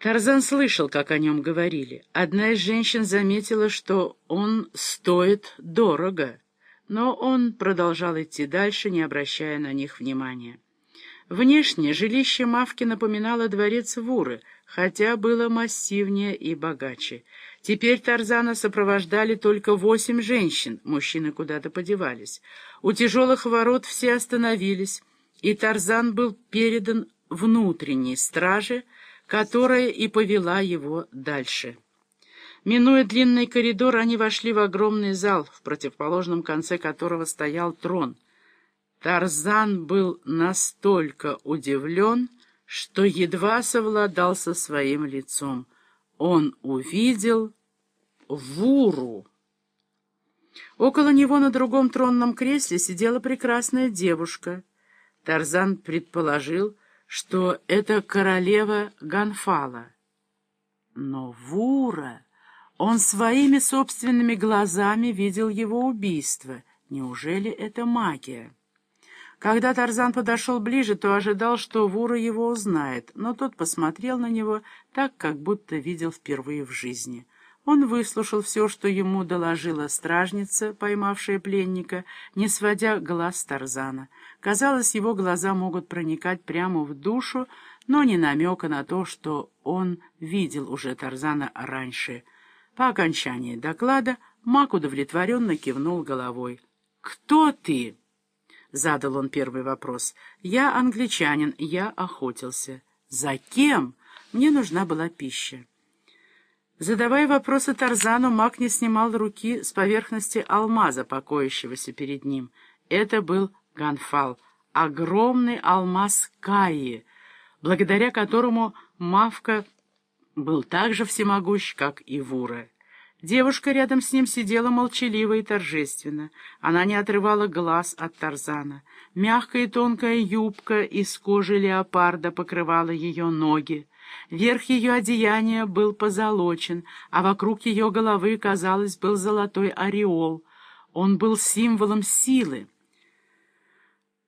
Тарзан слышал, как о нем говорили. Одна из женщин заметила, что он стоит дорого, но он продолжал идти дальше, не обращая на них внимания. Внешне жилище Мавки напоминало дворец Вуры, хотя было массивнее и богаче. Теперь Тарзана сопровождали только восемь женщин, мужчины куда-то подевались. У тяжелых ворот все остановились, и Тарзан был передан внутренней страже, которая и повела его дальше. Минуя длинный коридор, они вошли в огромный зал, в противоположном конце которого стоял трон. Тарзан был настолько удивлен, что едва совладал со своим лицом. Он увидел Вуру. Около него на другом тронном кресле сидела прекрасная девушка. Тарзан предположил, что это королева Ганфала. Но Вура... Он своими собственными глазами видел его убийство. Неужели это магия? Когда Тарзан подошел ближе, то ожидал, что Вура его узнает, но тот посмотрел на него так, как будто видел впервые в жизни. Он выслушал все, что ему доложила стражница, поймавшая пленника, не сводя глаз Тарзана. Казалось, его глаза могут проникать прямо в душу, но не намека на то, что он видел уже Тарзана раньше. По окончании доклада Мак удовлетворенно кивнул головой. «Кто ты?» — задал он первый вопрос. «Я англичанин, я охотился». «За кем?» «Мне нужна была пища». Задавая вопросы Тарзану, маг не снимал руки с поверхности алмаза, покоящегося перед ним. Это был Ганфал, огромный алмаз Каи, благодаря которому Мавка был так же всемогущ, как и Вура. Девушка рядом с ним сидела молчаливо и торжественно. Она не отрывала глаз от Тарзана. Мягкая и тонкая юбка из кожи леопарда покрывала ее ноги. Верх ее одеяния был позолочен, а вокруг ее головы, казалось, был золотой ореол. Он был символом силы.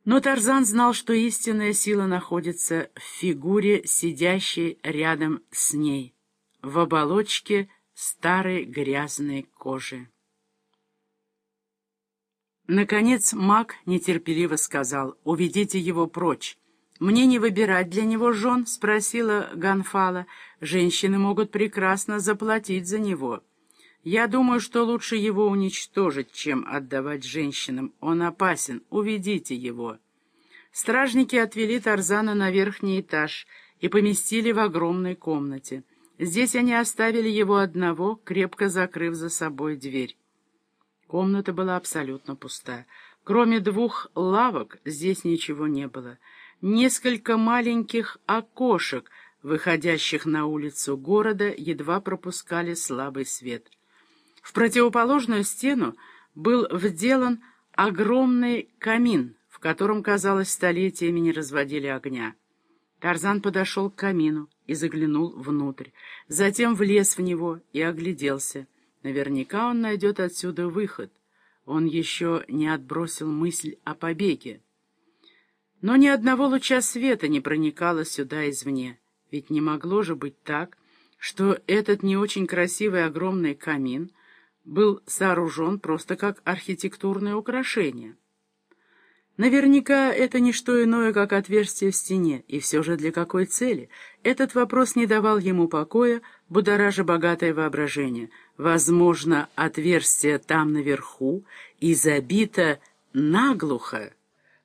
Но Тарзан знал, что истинная сила находится в фигуре, сидящей рядом с ней, в оболочке старой грязной кожи. Наконец маг нетерпеливо сказал «Уведите его прочь». «Мне не выбирать для него жен?» — спросила Ганфала. «Женщины могут прекрасно заплатить за него. Я думаю, что лучше его уничтожить, чем отдавать женщинам. Он опасен. Уведите его». Стражники отвели Тарзана на верхний этаж и поместили в огромной комнате. Здесь они оставили его одного, крепко закрыв за собой дверь. Комната была абсолютно пуста. Кроме двух лавок здесь ничего не было — Несколько маленьких окошек, выходящих на улицу города, едва пропускали слабый свет. В противоположную стену был вделан огромный камин, в котором, казалось, столетиями не разводили огня. Тарзан подошел к камину и заглянул внутрь, затем влез в него и огляделся. Наверняка он найдет отсюда выход. Он еще не отбросил мысль о побеге. Но ни одного луча света не проникало сюда извне. Ведь не могло же быть так, что этот не очень красивый огромный камин был сооружен просто как архитектурное украшение. Наверняка это не что иное, как отверстие в стене, и все же для какой цели? Этот вопрос не давал ему покоя, будоража богатое воображение. Возможно, отверстие там наверху и забито наглухо.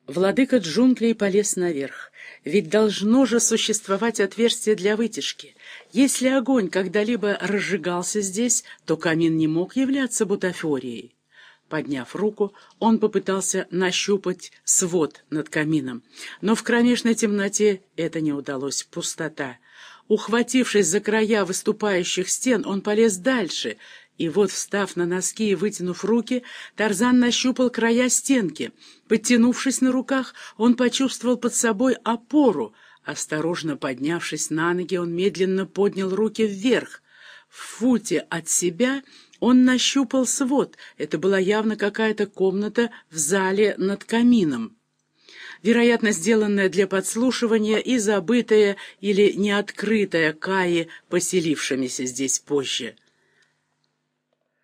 Владыка джунглей полез наверх. Ведь должно же существовать отверстие для вытяжки. Если огонь когда-либо разжигался здесь, то камин не мог являться бутафорией. Подняв руку, он попытался нащупать свод над камином. Но в кромешной темноте это не удалось. Пустота. Ухватившись за края выступающих стен, он полез дальше — и вот, встав на носки и вытянув руки, Тарзан нащупал края стенки. Подтянувшись на руках, он почувствовал под собой опору. Осторожно поднявшись на ноги, он медленно поднял руки вверх. В футе от себя он нащупал свод. Это была явно какая-то комната в зале над камином. вероятно, сделанное для подслушивания и забытое или неоткрытое Каи, поселившимися здесь позже.